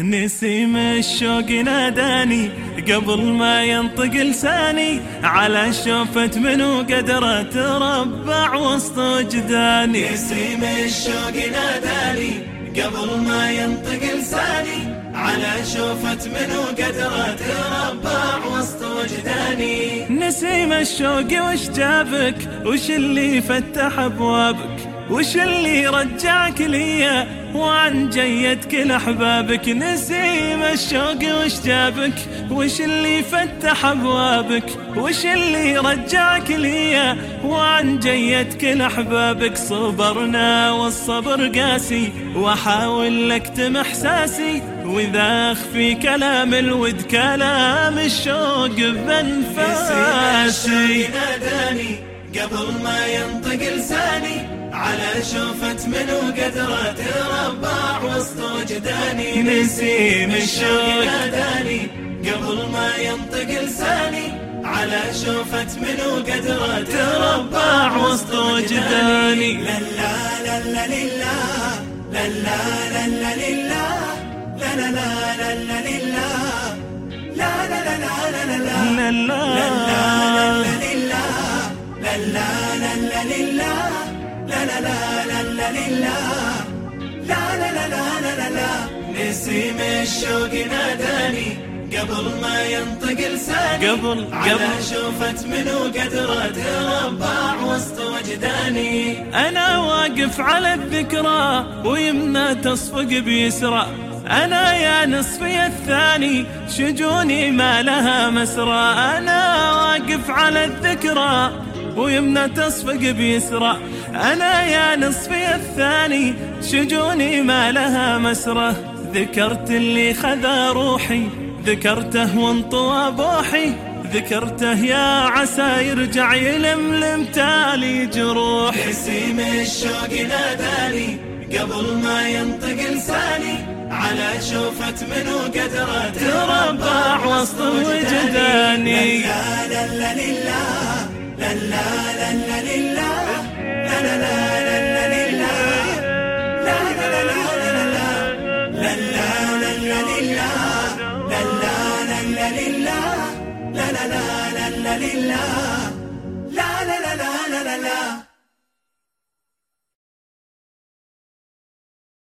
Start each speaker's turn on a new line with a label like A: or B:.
A: نسيم الشوق ناداني قبل ما ينطق لساني على شوفة منو قدرة تربع وسط وجداني.
B: نسيم الشوق ناداني قبل ما ينطق لساني على شوفة منو قدرة تربع وسط وجداني.
A: نسيم الشوق وش جابك؟ وش اللي فتح أبوابك؟ وش اللي رجعك ليا؟ وعن جيد كل احبابك نسيم الشوق وش جابك؟ وش اللي فتح أبوابك؟ وش اللي رجعك ليا؟ وعن جيد كل احبابك صبرنا والصبر قاسي وأحاول أكتم إحساسي. وإذا أخفي كلام الود كلام الشوق بنفاسي.
B: ناداني قبل ما ينطق لساني. على شوفة منو قدرة تربع وسط وجداني
A: نسيم الشوق
B: ناداني قبل ما ينطق لساني على شوفة منو قدرة تربع وسط وجداني
A: لا لا لا لا لله لا لا لا لا لله لا لا لا لا لا لله لا لا لا لا لا لا لا لا لا لا لا لله لا لا لا لا لا لا لا لا لا لا لا لا
B: نسيم الشوق ناداني قبل ما ينطق لساني
A: قبل
B: على شوفة منو قدرة تربع وسط وجداني
A: أنا واقف على الذكرى ويمنى تصفق بيسرى. أنا يا نصفي الثاني شجوني ما لها مسرى. أنا واقف على الذكرى ويمنى تصفق بيسرى. أنا يا نصفي الثاني شجوني ما لها مسرة. ذكرت اللي خذا روحي ذكرته وانطوى بوحي. ذكرته يا عسى يرجع يلملم تالي جروح
B: نسيم الشوق ناداني قبل ما ينطق لساني. على شوفة منو قدرة
A: تربع وسط وجداني.
B: لا لا لا لله لا لا لا لا لا لله